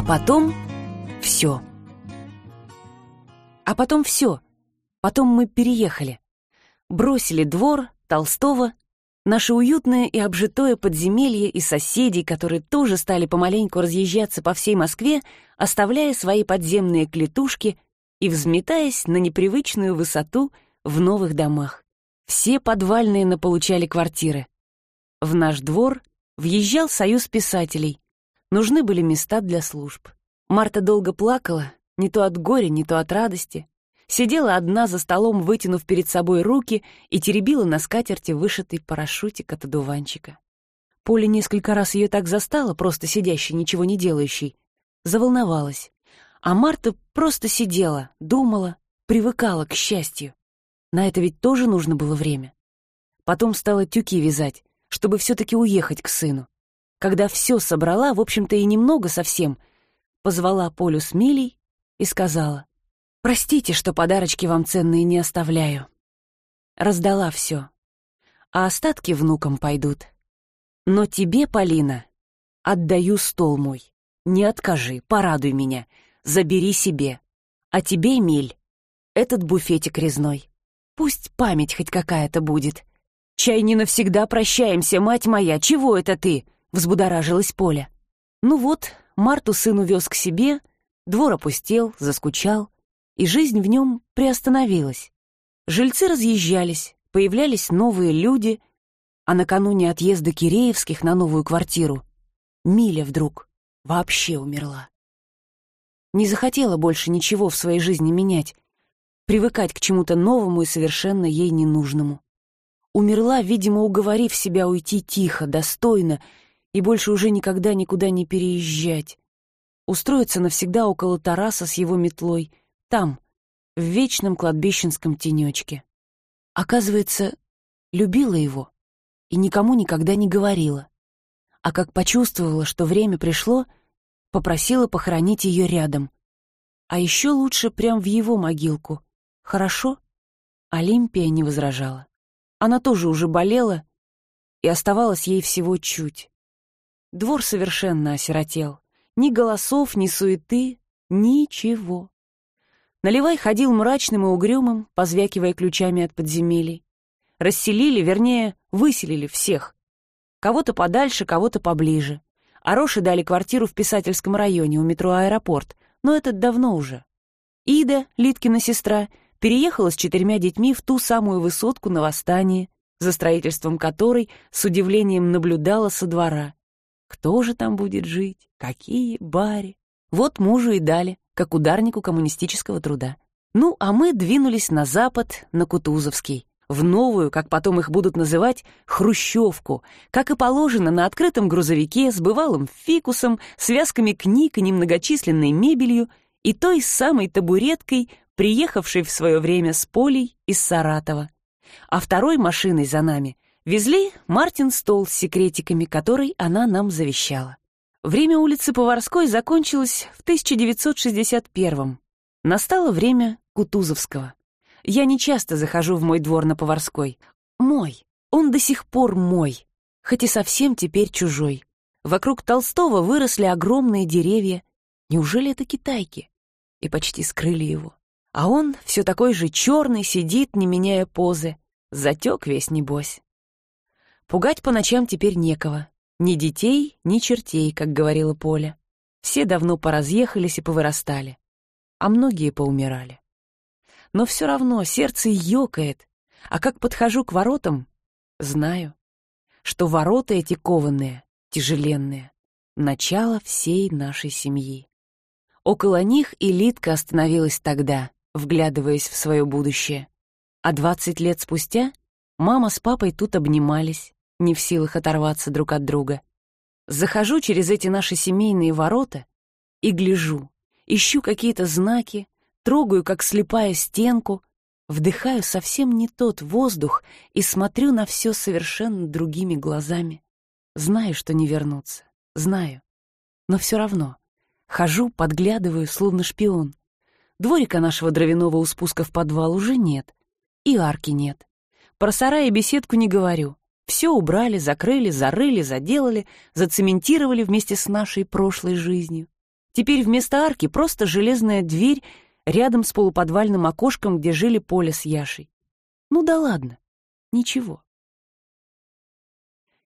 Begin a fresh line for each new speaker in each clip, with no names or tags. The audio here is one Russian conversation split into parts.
А потом все. А потом все. Потом мы переехали. Бросили двор, Толстого, наше уютное и обжитое подземелье и соседей, которые тоже стали помаленьку разъезжаться по всей Москве, оставляя свои подземные клетушки и взметаясь на непривычную высоту в новых домах. Все подвальные наполучали квартиры. В наш двор въезжал союз писателей. Нужны были места для служб. Марта долго плакала, не то от горя, не то от радости. Сидела одна за столом, вытянув перед собой руки и теребила на скатерти вышитый парашютик от одуванчика. Поля несколько раз ее так застала, просто сидящей, ничего не делающей. Заволновалась. А Марта просто сидела, думала, привыкала к счастью. На это ведь тоже нужно было время. Потом стала тюки вязать, чтобы все-таки уехать к сыну. Когда все собрала, в общем-то и немного совсем, позвала Полю с Милей и сказала, «Простите, что подарочки вам ценные не оставляю». Раздала все, а остатки внукам пойдут. Но тебе, Полина, отдаю стол мой. Не откажи, порадуй меня, забери себе. А тебе, Эмиль, этот буфетик резной. Пусть память хоть какая-то будет. Чай не навсегда прощаемся, мать моя, чего это ты?» — взбудоражилась Поля. Ну вот, Марту сын увез к себе, двор опустел, заскучал, и жизнь в нем приостановилась. Жильцы разъезжались, появлялись новые люди, а накануне отъезда Киреевских на новую квартиру Миля вдруг вообще умерла. Не захотела больше ничего в своей жизни менять, привыкать к чему-то новому и совершенно ей ненужному. Умерла, видимо, уговорив себя уйти тихо, достойно и больше уже никогда никуда не переезжать. Устроиться навсегда около Тараса с его метлой, там, в вечном кладбищенском тенечке. Оказывается, любила его и никому никогда не говорила. А как почувствовала, что время пришло, попросила похоронить ее рядом. А еще лучше прям в его могилку — Хорошо? Олимпия не возражала. Она тоже уже болела, и оставалось ей всего чуть. Двор совершенно осиротел. Ни голосов, ни суеты, ничего. Наливай ходил мрачным и угрюмым, позвякивая ключами от подземелий. Расселили, вернее, выселили всех. Кого-то подальше, кого-то поближе. Ароши дали квартиру в писательском районе у метро «Аэропорт», но это давно уже. Ида, Литкина сестра, переехала с четырьмя детьми в ту самую высотку на восстании, за строительством которой с удивлением наблюдала со двора. Кто же там будет жить? Какие бари? Вот мужу и дали, как ударнику коммунистического труда. Ну, а мы двинулись на запад, на Кутузовский, в новую, как потом их будут называть, хрущевку, как и положено на открытом грузовике с бывалым фикусом, связками книг и немногочисленной мебелью и той самой табуреткой, приехавший в свое время с Полей из Саратова. А второй машиной за нами везли Мартин стол с секретиками, который она нам завещала. Время улицы Поварской закончилось в 1961-м. Настало время Кутузовского. Я не часто захожу в мой двор на Поварской. Мой. Он до сих пор мой, хоть и совсем теперь чужой. Вокруг Толстого выросли огромные деревья. Неужели это китайки? И почти скрыли его. А он все такой же черный сидит, не меняя позы. Затек весь, небось. Пугать по ночам теперь некого. Ни детей, ни чертей, как говорила Поля. Все давно поразъехались и повырастали. А многие поумирали. Но все равно сердце ёкает. А как подхожу к воротам, знаю, что ворота эти кованые, тяжеленные, начало всей нашей семьи. Около них и Литка остановилась тогда, вглядываясь в свое будущее. А двадцать лет спустя мама с папой тут обнимались, не в силах оторваться друг от друга. Захожу через эти наши семейные ворота и гляжу, ищу какие-то знаки, трогаю, как слепая стенку, вдыхаю совсем не тот воздух и смотрю на все совершенно другими глазами. Знаю, что не вернуться, знаю, но все равно. Хожу, подглядываю, словно шпион. Дворика нашего дровяного у спуска в подвал уже нет. И арки нет. Про сарай и беседку не говорю. Все убрали, закрыли, зарыли, заделали, зацементировали вместе с нашей прошлой жизнью. Теперь вместо арки просто железная дверь рядом с полуподвальным окошком, где жили Поля с Яшей. Ну да ладно, ничего.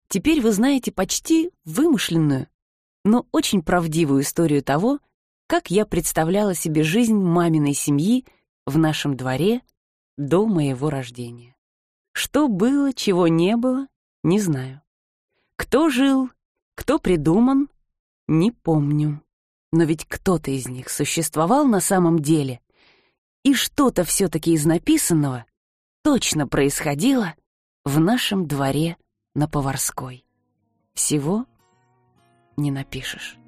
Теперь вы знаете почти вымышленную, но очень правдивую историю того, как я представляла себе жизнь маминой семьи в нашем дворе до моего рождения. Что было, чего не было, не знаю. Кто жил, кто придуман, не помню. Но ведь кто-то из них существовал на самом деле, и что-то все-таки из написанного точно происходило в нашем дворе на Поварской. Всего не напишешь.